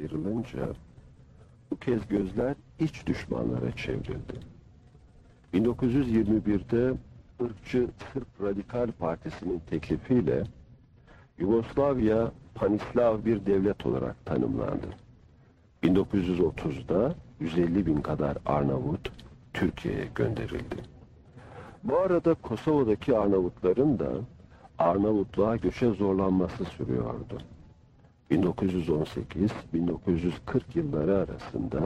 ayrılınca bu kez gözler iç düşmanlara çevrildi. 1921'de ırkçı Sırp Radikal Partisi'nin teklifiyle Yugoslavya Panislav bir devlet olarak tanımlandı. 1930'da 150 bin kadar Arnavut Türkiye'ye gönderildi. Bu arada Kosova'daki Arnavutların da Arnavutluğa göçe zorlanması sürüyordu. 1918-1940 yılları arasında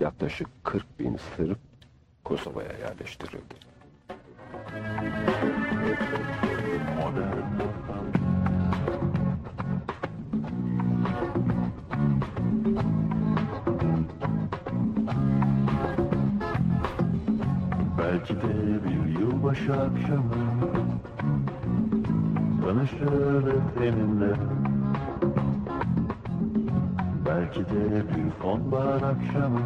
yaklaşık 40 bin Sırp Kosova'ya yerleştirildi. Belki de bir yılbaşı akşamı Tanışırdık seninle Belki de bir sonbahar akşamı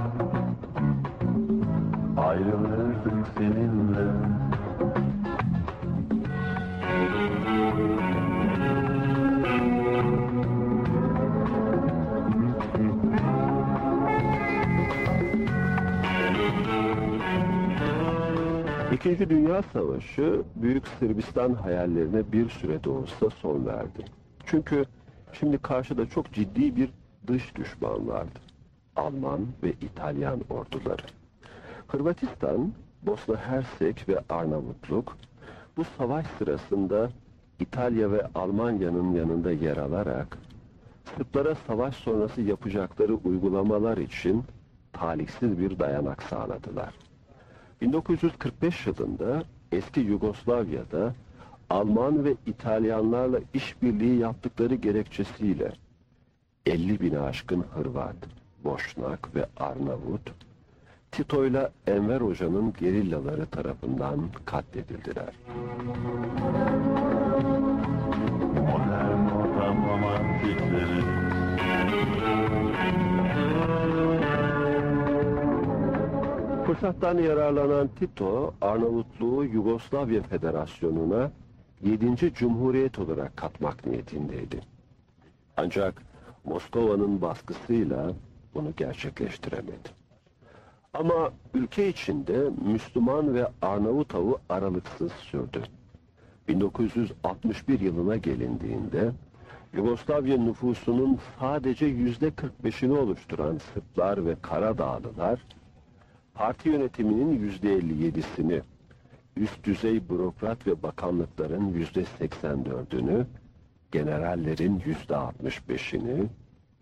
Ayrılırdık seninle İkinci Dünya Savaşı Büyük Sırbistan hayallerine bir süre de olsa son verdi. Çünkü şimdi karşıda çok ciddi bir dış düşman vardı. Alman ve İtalyan orduları. Hırvatistan, Bosna Hersek ve Arnavutluk bu savaş sırasında İtalya ve Almanya'nın yanında yer alarak Sırplara savaş sonrası yapacakları uygulamalar için talihsiz bir dayanak sağladılar. 1945 yılında eski Yugoslavya'da Alman ve İtalyanlarla işbirliği yaptıkları gerekçesiyle 50 bin aşkın Hırvat, Boşnak ve Arnavut Tito ile Enver Hoca'nın gerillaları tarafından katledildiler. Modern ortam romantikleri Fırsattan yararlanan Tito, Arnavutluğu Yugoslavya Federasyonu'na 7. Cumhuriyet olarak katmak niyetindeydi. Ancak Moskova'nın baskısıyla bunu gerçekleştiremedi. Ama ülke içinde Müslüman ve Arnavut avı aralıksız sürdü. 1961 yılına gelindiğinde Yugoslavya nüfusunun sadece yüzde 45'ini oluşturan Sırplar ve Karadağlılar parti yönetiminin yüzde 57'sini, üst düzey bürokrat ve bakanlıkların yüzde 84'ünü, generallerin yüzde 65'ini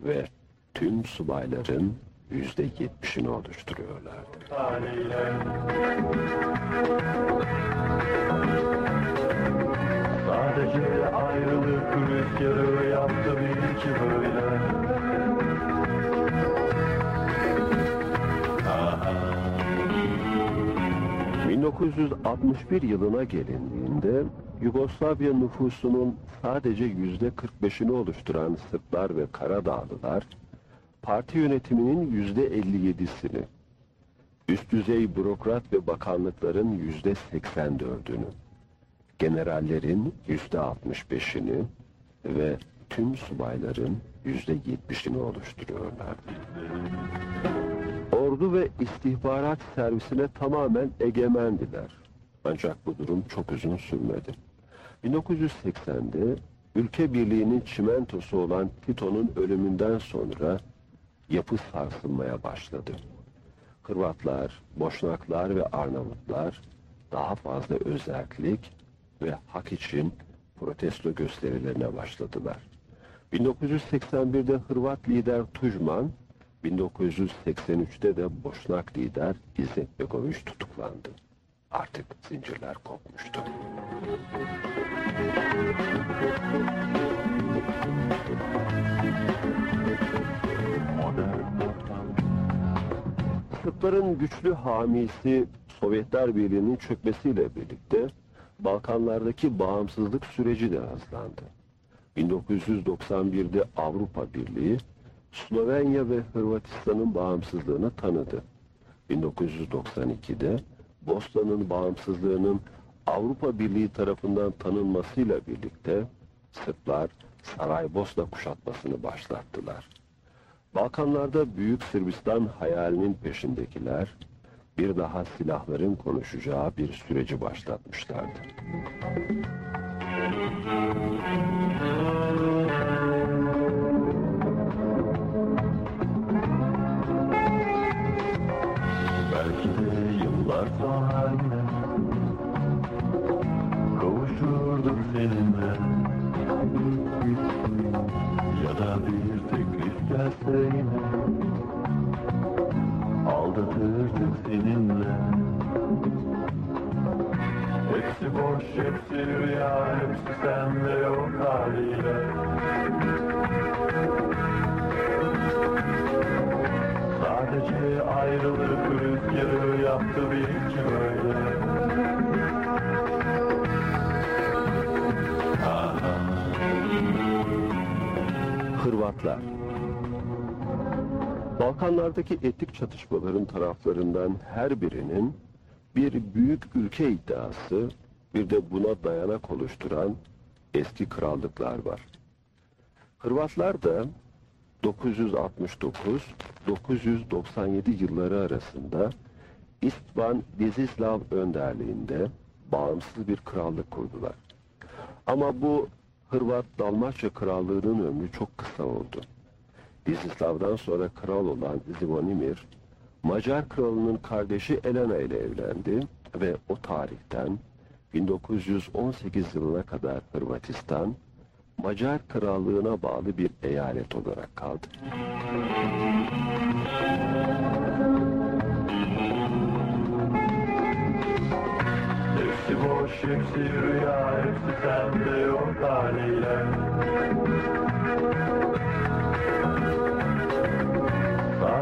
ve tüm subayların yüzde 70'ini oluşturuyorlardı. Sadece ayrılık rüzgarı yaptı bil ki böyle Aha. 1961 yılına gelindiğinde Yugoslavya nüfusunun sadece yüzde 45'ini oluşturan Sırplar ve Karadağlılar, parti yönetiminin yüzde 57'sini, üst düzey bürokrat ve bakanlıkların yüzde 84'ünü, generallerin yüzde 65'ini ve tüm subayların yüzde 70'ini oluşturuyorlardı. Ordu ve istihbarat servisine tamamen egemendiler. Ancak bu durum çok uzun sürmedi. 1980'de ülke birliğinin çimentosu olan Tito'nun ölümünden sonra yapı sarsılmaya başladı. Hırvatlar, Boşnaklar ve Arnavutlar daha fazla özellik ve hak için protesto gösterilerine başladılar. 1981'de Hırvat lider Tujman, 1983'te de Boşnak lider İzzet Begoviç tutuklandı. Artık zincirler kopmuştu. Sırpların güçlü hamisi Sovyetler Birliği'nin çökmesiyle birlikte Balkanlardaki bağımsızlık süreci de hızlandı. 1991'de Avrupa Birliği Slovenya ve Hırvatistan'ın bağımsızlığını tanıdı. 1992'de Bosna'nın bağımsızlığının Avrupa Birliği tarafından tanınmasıyla birlikte Sırplar Saraybosna kuşatmasını başlattılar. Balkanlarda Büyük Sırbistan hayalinin peşindekiler bir daha silahların konuşacağı bir süreci başlatmışlardı. Gelse yine Aldatırdık seninle. Hepsi boş, hepsi rüya, hepsi sende yok haliyle. Sadece ayrılık rüzgarı yaptı bil ki böyle. Hırvatlar Balkanlardaki etnik çatışmaların taraflarından her birinin bir büyük ülke iddiası, bir de buna dayanak oluşturan eski krallıklar var. Hırvatlar da 969-997 yılları arasında İstvan Dizislav önderliğinde bağımsız bir krallık kurdular. Ama bu Hırvat Dalmaçya krallığının ömrü çok kısa oldu. Dizislav'dan sonra kral olan Zvonimir, Macar kralının kardeşi Elena ile evlendi ve o tarihten 1918 yılına kadar Hırvatistan, Macar krallığına bağlı bir eyalet olarak kaldı. Hepsi boş, hepsi rüya, hepsi sende yok haliyle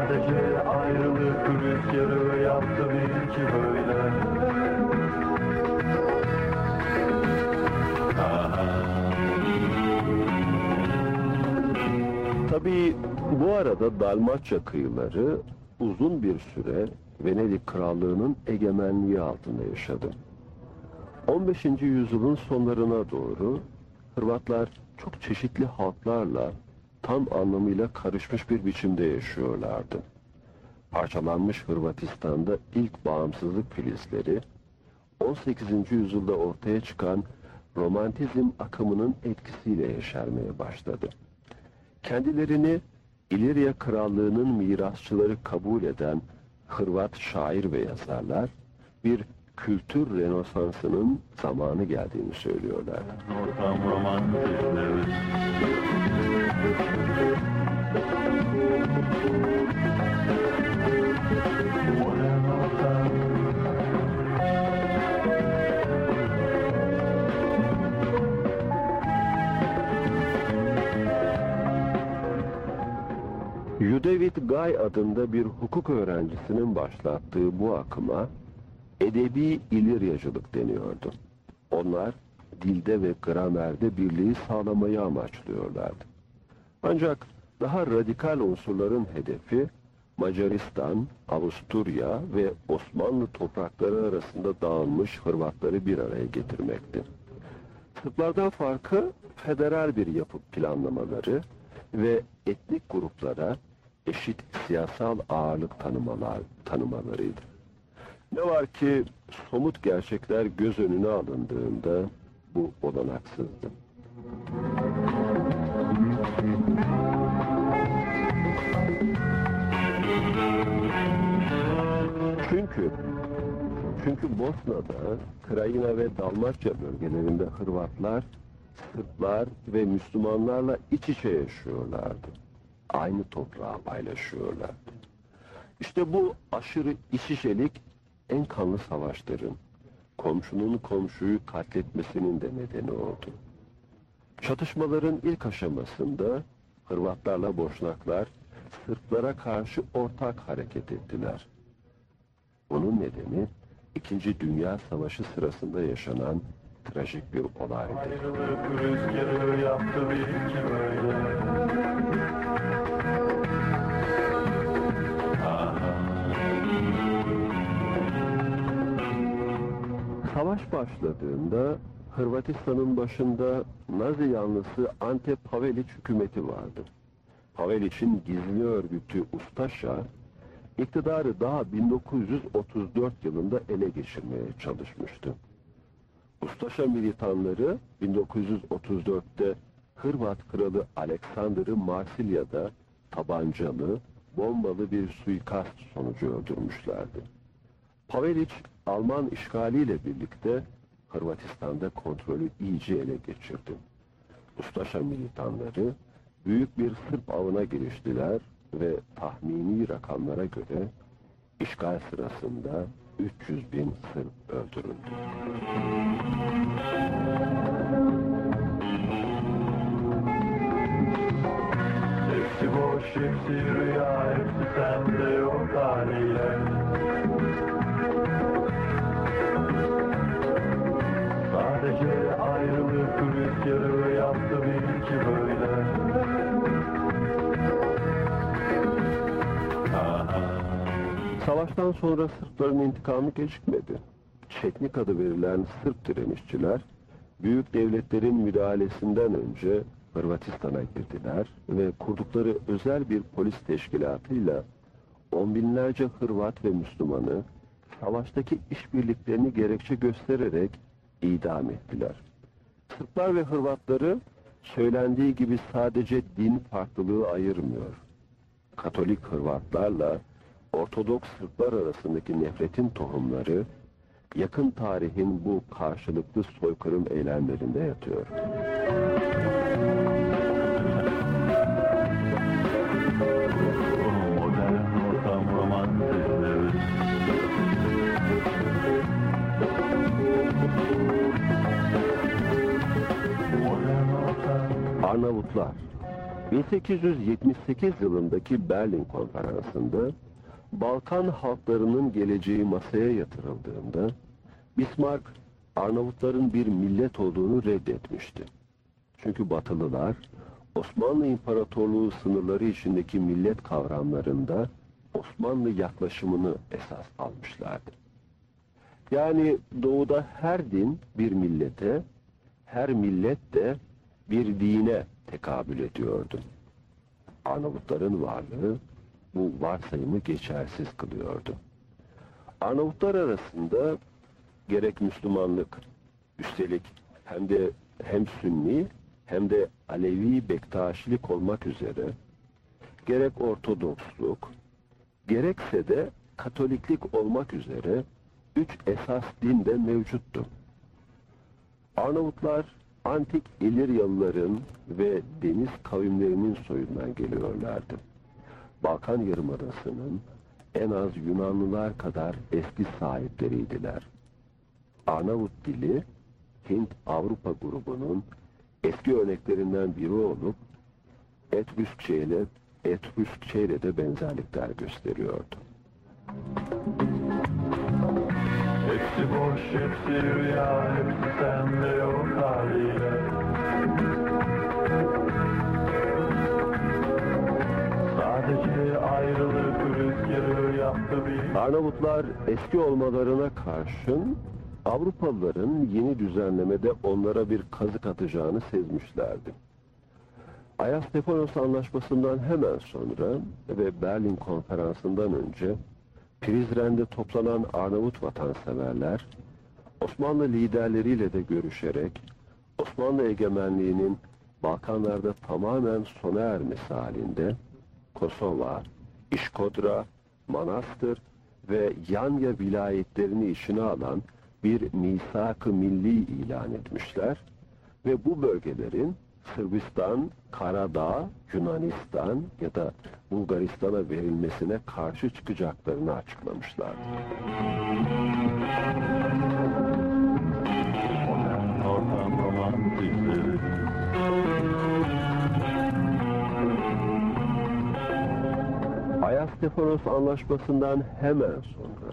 Sadece ayrılık rüzgarı yaptı bil ki böyle Tabii bu arada Dalmaçya kıyıları uzun bir süre Venedik Krallığı'nın egemenliği altında yaşadı. 15. yüzyılın sonlarına doğru Hırvatlar çok çeşitli halklarla tam anlamıyla karışmış bir biçimde yaşıyorlardı. Parçalanmış Hırvatistan'da ilk bağımsızlık filizleri 18. yüzyılda ortaya çıkan romantizm akımının etkisiyle yeşermeye başladı. Kendilerini İlirya Krallığı'nın mirasçıları kabul eden Hırvat şair ve yazarlar bir kültür renosansının zamanı geldiğini söylüyorlar. Ortam romantizmleri Yudevit Gay adında bir hukuk öğrencisinin başlattığı bu akıma edebi İliryacılık deniyordu. Onlar dilde ve gramerde birliği sağlamayı amaçlıyorlardı. Ancak daha radikal unsurların hedefi Macaristan, Avusturya ve Osmanlı toprakları arasında dağılmış Hırvatları bir araya getirmekti. Sırplardan farkı federal bir yapı planlamaları ve etnik gruplara eşit siyasal ağırlık tanımalar, tanımalarıydı. Ne var ki somut gerçekler göz önüne alındığında bu olanaksızdı. Çünkü çünkü Bosna'da, Krayina ve Dalmaçya bölgelerinde Hırvatlar, Sırplar ve Müslümanlarla iç içe yaşıyorlardı. Aynı toprağı paylaşıyorlardı. İşte bu aşırı iç içelik en kanlı savaşların, komşunun komşuyu katletmesinin de nedeni oldu. Çatışmaların ilk aşamasında Hırvatlarla Boşnaklar Sırplara karşı ortak hareket ettiler. Bunun nedeni İkinci Dünya Savaşı sırasında yaşanan trajik bir olaydı. Savaş başladığında Hırvatistan'ın başında Nazi yanlısı Ante Pavelić hükümeti vardı. Paveliç'in gizli örgütü Ustaşa, iktidarı daha 1934 yılında ele geçirmeye çalışmıştı. Ustaşa militanları 1934'te Hırvat kralı Aleksander'ı Marsilya'da tabancalı, bombalı bir suikast sonucu öldürmüşlerdi. Paveliç, Alman işgaliyle birlikte Hırvatistan'da kontrolü iyice ele geçirdi. Ustaşa militanları büyük bir Sırp avına giriştiler ve tahmini rakamlara göre işgal sırasında 300 bin Sırp öldürüldü. Hepsi boş, hepsi rüya, hepsi sende yok haliyle Sadece Savaştan sonra Sırpların intikamı gecikmedi. Çetnik adı verilen Sırp direnişçiler, büyük devletlerin müdahalesinden önce Hırvatistan'a girdiler ve kurdukları özel bir polis teşkilatıyla on binlerce Hırvat ve Müslümanı savaştaki işbirliklerini gerekçe göstererek idam ettiler. Sırplar ve Hırvatları söylendiği gibi sadece din farklılığı ayırmıyor. Katolik Hırvatlarla Ortodoks Sırplar arasındaki nefretin tohumları yakın tarihin bu karşılıklı soykırım eylemlerinde yatıyor. Arnavutlar 1878 yılındaki Berlin konferansında Balkan halklarının geleceği masaya yatırıldığında Bismarck Arnavutların bir millet olduğunu reddetmişti. Çünkü Batılılar Osmanlı İmparatorluğu sınırları içindeki millet kavramlarında Osmanlı yaklaşımını esas almışlardı. Yani doğuda her din bir millete, her millet de bir dine tekabül ediyordu. Arnavutların varlığı bu varsayımı geçersiz kılıyordu. Arnavutlar arasında gerek Müslümanlık, üstelik hem de hem Sünni hem de Alevi Bektaşilik olmak üzere gerek Ortodoksluk, gerekse de Katoliklik olmak üzere üç esas din de mevcuttu. Arnavutlar antik İliryalıların ve deniz kavimlerinin soyundan geliyorlardı. Balkan Yarımadası'nın en az Yunanlılar kadar eski sahipleriydiler. Arnavut dili Hint-Avrupa grubunun eski örneklerinden biri olup Etrüskçe ile Etrüskçe ile de benzerlikler gösteriyordu. Hepsi boş, hepsi rüya, hepsi sende yok haliyle Sadece ayrılık rüzgarı yaptı bir Arnavutlar eski olmalarına karşın Avrupalıların yeni düzenlemede onlara bir kazık atacağını sezmişlerdi. Ayastefanos Anlaşması'ndan hemen sonra ve Berlin Konferansı'ndan önce Prizren'de toplanan Arnavut vatanseverler Osmanlı liderleriyle de görüşerek Osmanlı egemenliğinin Balkanlarda tamamen sona ermesi halinde Kosova, İşkodra, Manastır ve Yanya vilayetlerini içine alan bir misak-ı milli ilan etmişler ve bu bölgelerin Sırbistan, Karadağ, Yunanistan ya da Bulgaristan'a verilmesine karşı çıkacaklarını açıklamışlar. Ayastefanos Anlaşması'ndan hemen sonra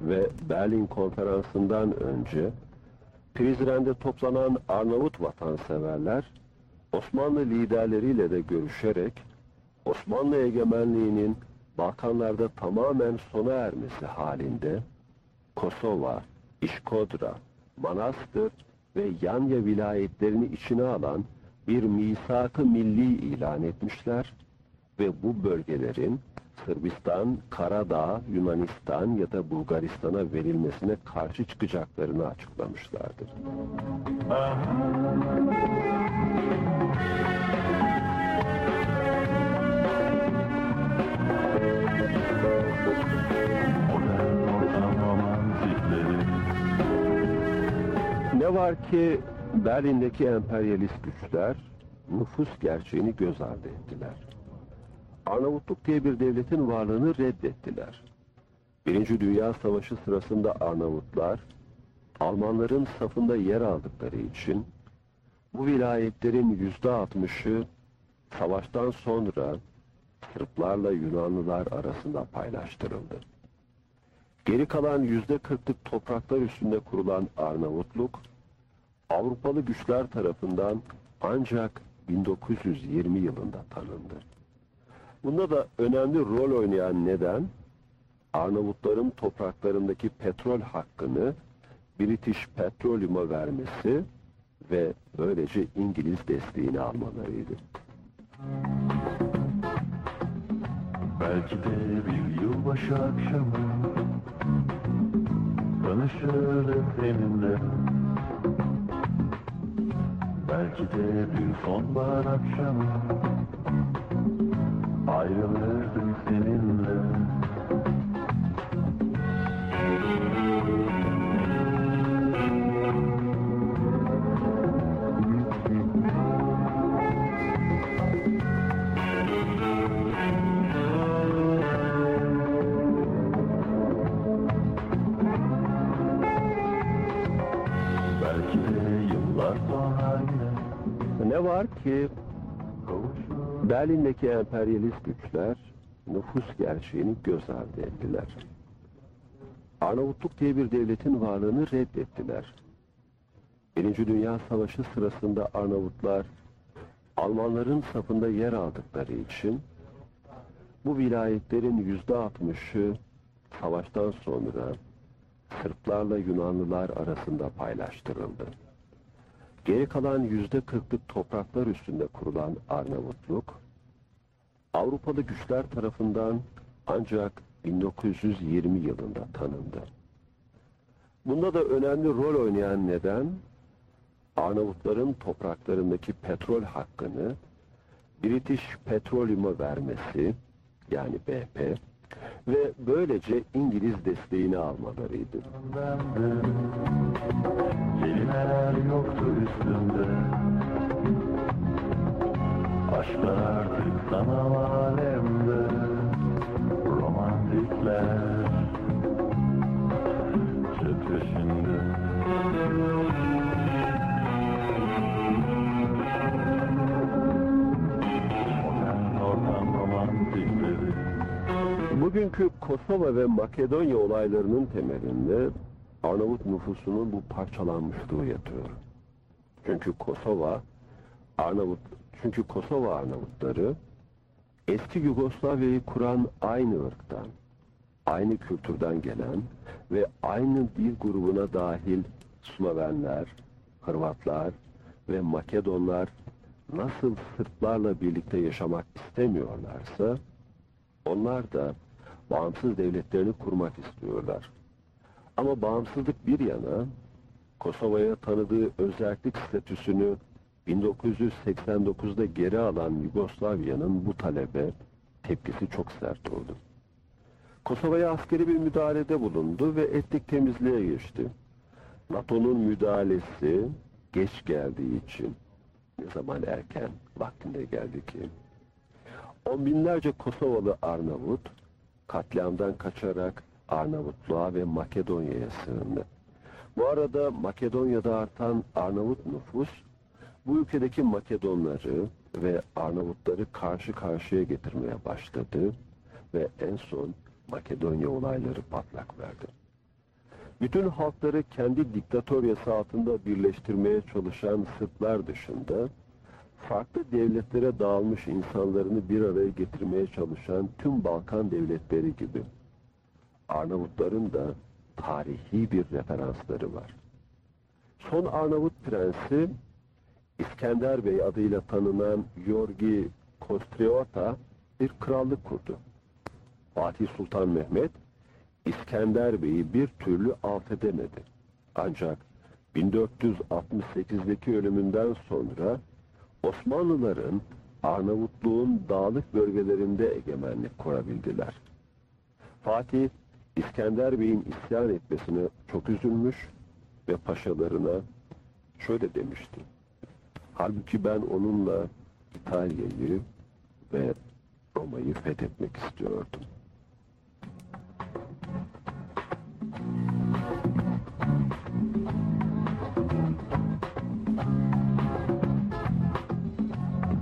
ve Berlin Konferansı'ndan önce Prizren'de toplanan Arnavut vatanseverler Osmanlı liderleriyle de görüşerek Osmanlı egemenliğinin Balkanlarda tamamen sona ermesi halinde Kosova, İşkodra, Manastır ve Yanya vilayetlerini içine alan bir misak-ı milli ilan etmişler ve bu bölgelerin Sırbistan, Karadağ, Yunanistan ya da Bulgaristan'a verilmesine karşı çıkacaklarını açıklamışlardır. Ne var ki Berlin'deki emperyalist güçler nüfus gerçeğini göz ardı ettiler. Arnavutluk diye bir devletin varlığını reddettiler. Birinci Dünya Savaşı sırasında Arnavutlar Almanların safında yer aldıkları için bu vilayetlerin yüzde altmışı savaştan sonra Sırplarla Yunanlılar arasında paylaştırıldı. Geri kalan yüzde kırklık topraklar üstünde kurulan Arnavutluk, Avrupalı güçler tarafından ancak 1920 yılında tanındı. Bunda da önemli rol oynayan neden, Arnavutların topraklarındaki petrol hakkını British Petroleum'a vermesi ve böylece İngiliz desteğini almalarıydı. Belki de bir yılbaşı akşamı Tanışırdık seninle Belki de bir sonbahar akşamı Ayrılırdık seninle. Belki de yıllar sonra yine Ne var ki Berlin'deki emperyalist güçler nüfus gerçeğini göz ardı ettiler. Arnavutluk diye bir devletin varlığını reddettiler. Birinci Dünya Savaşı sırasında Arnavutlar Almanların safında yer aldıkları için bu vilayetlerin yüzde altmışı savaştan sonra Sırplarla Yunanlılar arasında paylaştırıldı. Geri kalan yüzde kırklık topraklar üstünde kurulan Arnavutluk, Avrupalı güçler tarafından ancak 1920 yılında tanındı. Bunda da önemli rol oynayan neden, Arnavutların topraklarındaki petrol hakkını British Petroleum'a vermesi, yani BP, ve böylece İngiliz desteğini almalarıydı. Kelimeler yoktu üstünde Aşklar artık sanal alemde. Romantikler. Çöp peşinde Modern ortam romantikleri. Bugünkü Kosova ve Makedonya olaylarının temelinde Arnavut nüfusunun bu parçalanmışlığı yatıyor. Çünkü Kosova Arnavut çünkü Kosova Arnavutları eski Yugoslavya'yı kuran aynı ırktan, aynı kültürden gelen ve aynı dil grubuna dahil Slovenler, Hırvatlar ve Makedonlar nasıl Sırplarla birlikte yaşamak istemiyorlarsa onlar da bağımsız devletlerini kurmak istiyorlar. Ama bağımsızlık bir yana Kosova'ya tanıdığı özellik statüsünü 1989'da geri alan Yugoslavya'nın bu talebe tepkisi çok sert oldu. Kosova'ya askeri bir müdahalede bulundu ve etnik temizliğe geçti. NATO'nun müdahalesi geç geldiği için ne zaman erken vaktinde geldi ki On binlerce Kosovalı Arnavut katliamdan kaçarak Arnavutluğa ve Makedonya'ya sığındı. Bu arada Makedonya'da artan Arnavut nüfus bu ülkedeki Makedonları ve Arnavutları karşı karşıya getirmeye başladı ve en son Makedonya olayları patlak verdi. Bütün halkları kendi diktatöryası altında birleştirmeye çalışan Sırplar dışında farklı devletlere dağılmış insanlarını bir araya getirmeye çalışan tüm Balkan devletleri gibi Arnavutların da tarihi bir referansları var. Son Arnavut prensi İskender Bey adıyla tanınan Yorgi Kostriota bir krallık kurdu. Fatih Sultan Mehmet, İskender Bey'i bir türlü alt edemedi. Ancak 1468'deki ölümünden sonra Osmanlıların Arnavutluğun dağlık bölgelerinde egemenlik kurabildiler. Fatih, İskender Bey'in isyan etmesine çok üzülmüş ve paşalarına şöyle demişti. Halbuki ben onunla İtalya'yı ve Roma'yı fethetmek istiyordum.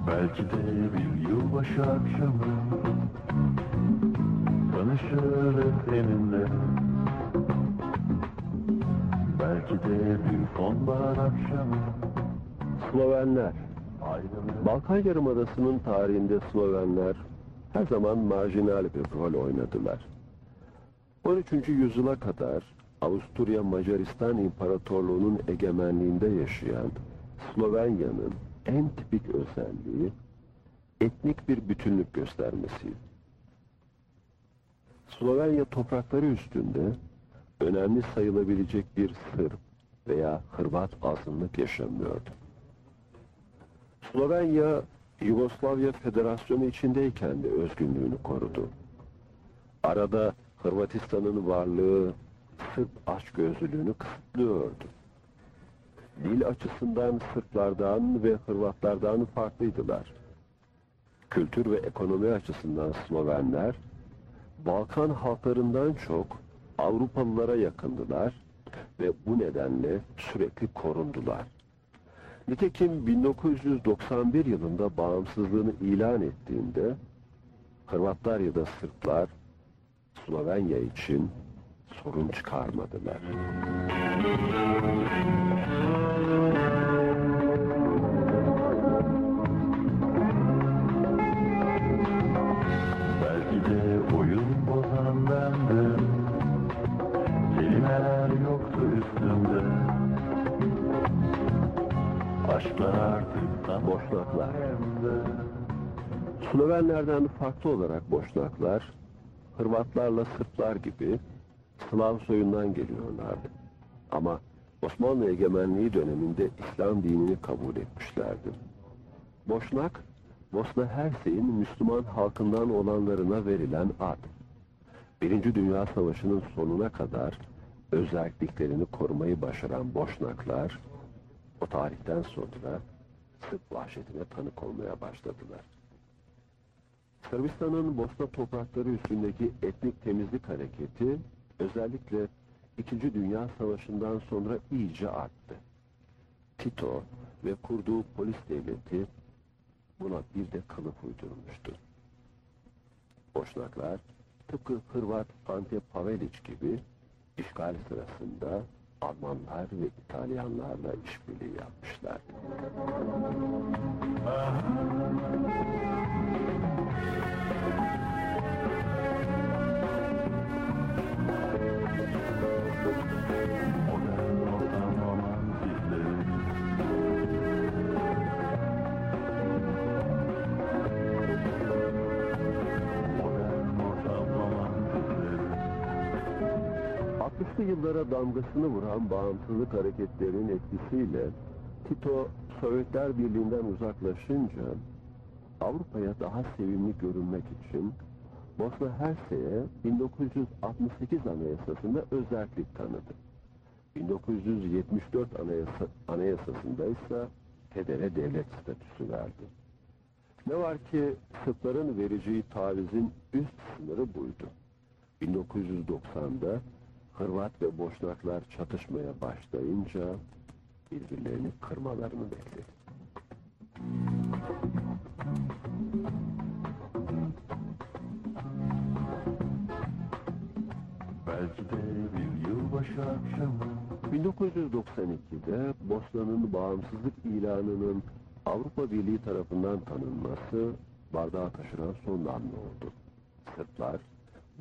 Belki de bir yılbaşı akşamı Tanışırız seninle Belki de bir sonbahar akşamı Slovenler Balkan Yarımadası'nın tarihinde Slovenler her zaman marjinal bir rol oynadılar. 13. yüzyıla kadar Avusturya Macaristan İmparatorluğu'nun egemenliğinde yaşayan Slovenya'nın en tipik özelliği etnik bir bütünlük göstermesiydi. Slovenya toprakları üstünde önemli sayılabilecek bir Sırp veya Hırvat azınlık yaşamıyordu. Slovenya, Yugoslavya Federasyonu içindeyken de özgünlüğünü korudu. Arada Hırvatistan'ın varlığı Sırp açgözlülüğünü kısıtlıyordu. Dil açısından Sırplardan ve Hırvatlardan farklıydılar. Kültür ve ekonomi açısından Slovenler, Balkan halklarından çok Avrupalılara yakındılar ve bu nedenle sürekli korundular. Nitekim 1991 yılında bağımsızlığını ilan ettiğinde Hırvatlar ya da Sırplar Slovenya için sorun çıkarmadılar. Boşnaklar. Hem Slovenlerden farklı olarak Boşnaklar, Hırvatlarla Sırplar gibi Slav soyundan geliyorlardı. Ama Osmanlı egemenliği döneminde İslam dinini kabul etmişlerdi. Boşnak, Bosna Hersey'in Müslüman halkından olanlarına verilen ad. Birinci Dünya Savaşı'nın sonuna kadar özelliklerini korumayı başaran Boşnaklar, o tarihten sonra Sırp vahşetine tanık olmaya başladılar. Sırbistan'ın Bosna toprakları üstündeki etnik temizlik hareketi özellikle İkinci Dünya Savaşı'ndan sonra iyice arttı. Tito ve kurduğu polis devleti buna bir de kılıf uydurmuştu. Boşnaklar tıpkı Hırvat Ante Pavelić gibi işgal sırasında Almanlar ve İtalyanlarla işbirliği yapmışlar. Modern 60'lı yıllara damgasını vuran bağımsızlık hareketlerinin etkisiyle Tito Sovyetler Birliği'nden uzaklaşınca Avrupa'ya daha sevimli görünmek için Bosna Hersey'e 1968 Anayasası'nda özellik tanıdı. 1974 anayasa, Anayasası'nda ise federe devlet statüsü verdi. Ne var ki Sırpların vereceği tavizin üst sınırı buydu. 1990'da Hırvat ve Boşnaklar çatışmaya başlayınca birbirlerini kırmalarını bekledi. Belki de bir yılbaşı akşamı 1992'de Bosna'nın bağımsızlık ilanının Avrupa Birliği tarafından tanınması bardağı taşıran son damla oldu. Sırplar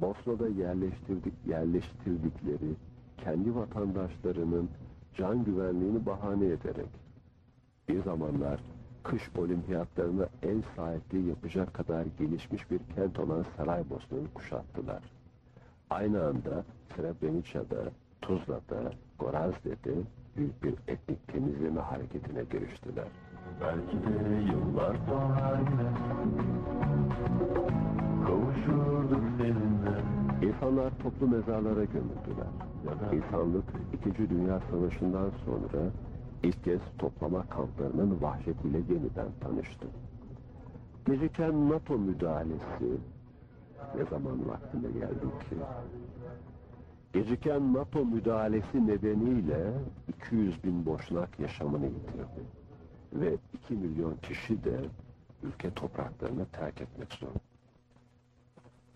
Bosna'da yerleştirdik, yerleştirdikleri kendi vatandaşlarının can güvenliğini bahane ederek bir zamanlar kış olimpiyatlarına ev sahipliği yapacak kadar gelişmiş bir kent olan Saraybosna'yı kuşattılar. Aynı anda Srebrenica'da, Tuzla'da, Gorazde'de büyük bir etnik temizleme hareketine giriştiler. Belki de yıllar sonra yine Kavuşurduk seninle İnsanlar toplu mezarlara gömüldüler. İnsanlık İkinci Dünya Savaşı'ndan sonra ilk kez toplama kamplarının vahşetiyle yeniden tanıştı. Geciken NATO müdahalesi ne zaman vaktine geldi ki? Geciken NATO müdahalesi nedeniyle 200 bin boşnak yaşamını yitirdi. Ve 2 milyon kişi de ülke topraklarını terk etmek zorunda.